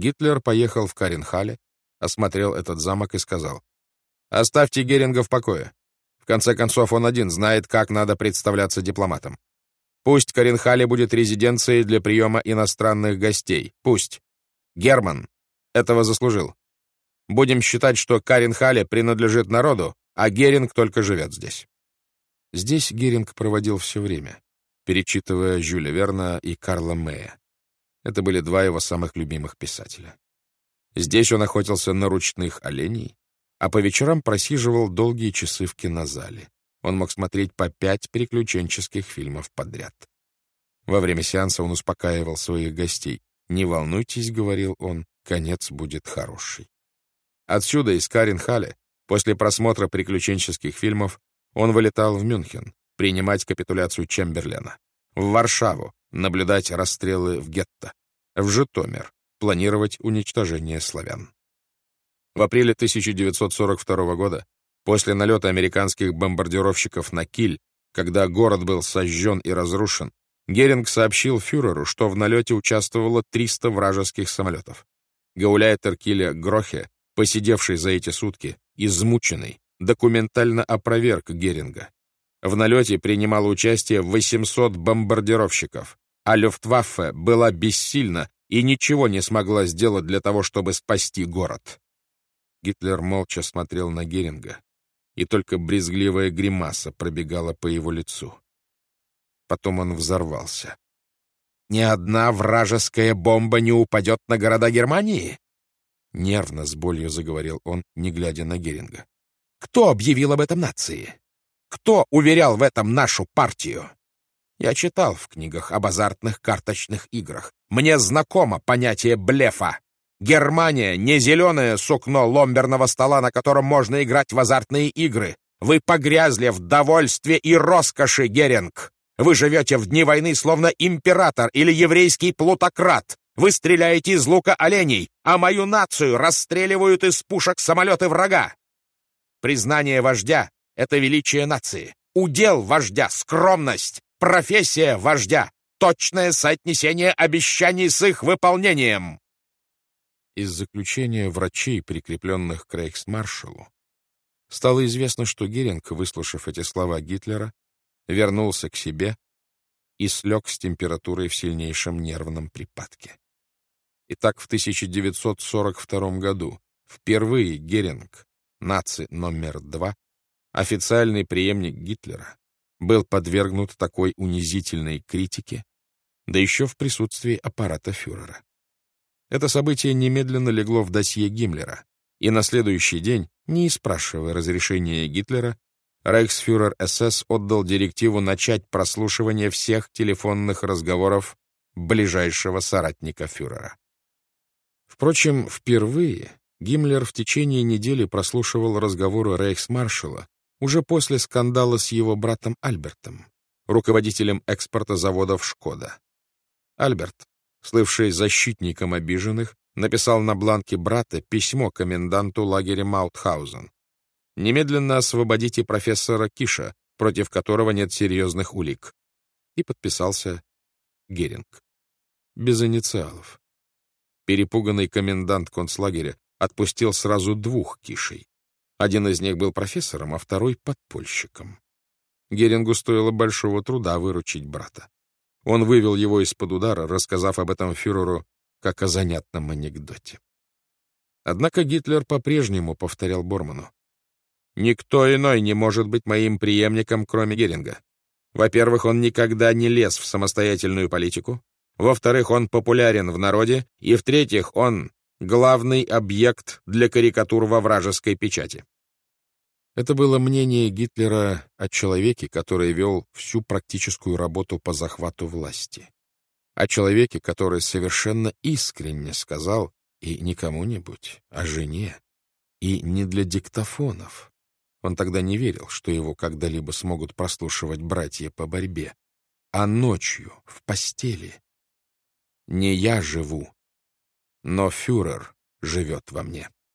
Гитлер поехал в Каренхале, осмотрел этот замок и сказал, «Оставьте Геринга в покое. В конце концов, он один знает, как надо представляться дипломатом. Пусть Каренхале будет резиденцией для приема иностранных гостей. Пусть. Герман этого заслужил. Будем считать, что Каренхале принадлежит народу, а Геринг только живет здесь». Здесь Геринг проводил все время, перечитывая Жюля Верна и Карла Мэя. Это были два его самых любимых писателя. Здесь он охотился на ручных оленей, а по вечерам просиживал долгие часы в кинозале. Он мог смотреть по пять приключенческих фильмов подряд. Во время сеанса он успокаивал своих гостей. «Не волнуйтесь», — говорил он, — «конец будет хороший». Отсюда, из Каренхале, после просмотра приключенческих фильмов, он вылетал в Мюнхен принимать капитуляцию Чемберлена, в Варшаву наблюдать расстрелы в гетто, в Житомир планировать уничтожение славян. В апреле 1942 года, после налета американских бомбардировщиков на Киль, когда город был сожжен и разрушен, Геринг сообщил фюреру, что в налете участвовало 300 вражеских самолетов. Гауляйтер Киля Грохе, посидевший за эти сутки, измученный, документально опроверг Геринга. В налете принимало участие 800 бомбардировщиков, а Люфтваффе была бессильна и ничего не смогла сделать для того, чтобы спасти город. Гитлер молча смотрел на Геринга, и только брезгливая гримаса пробегала по его лицу. Потом он взорвался. «Ни одна вражеская бомба не упадет на города Германии?» Нервно, с болью заговорил он, не глядя на Геринга. «Кто объявил об этом нации? Кто уверял в этом нашу партию?» Я читал в книгах об азартных карточных играх. Мне знакомо понятие блефа. Германия — не зеленое сукно ломберного стола, на котором можно играть в азартные игры. Вы погрязли в довольстве и роскоши, Геринг. Вы живете в дни войны, словно император или еврейский плутократ. Вы стреляете из лука оленей, а мою нацию расстреливают из пушек самолеты врага. Признание вождя — это величие нации. Удел вождя — скромность. Профессия вождя — точное соотнесение обещаний с их выполнением. Из заключения врачей, прикрепленных к рейхсмаршалу, стало известно, что Геринг, выслушав эти слова Гитлера, вернулся к себе и слег с температурой в сильнейшем нервном припадке. Итак, в 1942 году впервые Геринг, наци номер два, официальный преемник Гитлера, был подвергнут такой унизительной критике, да еще в присутствии аппарата фюрера. Это событие немедленно легло в досье Гиммлера, и на следующий день, не спрашивая разрешения Гитлера, рейхсфюрер СС отдал директиву начать прослушивание всех телефонных разговоров ближайшего соратника фюрера. Впрочем, впервые Гиммлер в течение недели прослушивал разговоры рейхсмаршала уже после скандала с его братом Альбертом, руководителем экспорта заводов «Шкода». Альберт, слывший защитником обиженных, написал на бланке брата письмо коменданту лагеря Маутхаузен. «Немедленно освободите профессора Киша, против которого нет серьезных улик». И подписался Геринг. Без инициалов. Перепуганный комендант концлагеря отпустил сразу двух Кишей. Один из них был профессором, а второй — подпольщиком. Герингу стоило большого труда выручить брата. Он вывел его из-под удара, рассказав об этом фюреру как о занятном анекдоте. Однако Гитлер по-прежнему повторял Борману. «Никто иной не может быть моим преемником, кроме Геринга. Во-первых, он никогда не лез в самостоятельную политику. Во-вторых, он популярен в народе. И в-третьих, он главный объект для карикатур во вражеской печати. Это было мнение Гитлера о человеке, который вел всю практическую работу по захвату власти. О человеке, который совершенно искренне сказал, и не кому-нибудь, а жене, и не для диктофонов. Он тогда не верил, что его когда-либо смогут прослушивать братья по борьбе, а ночью, в постели. Не я живу, но фюрер живет во мне.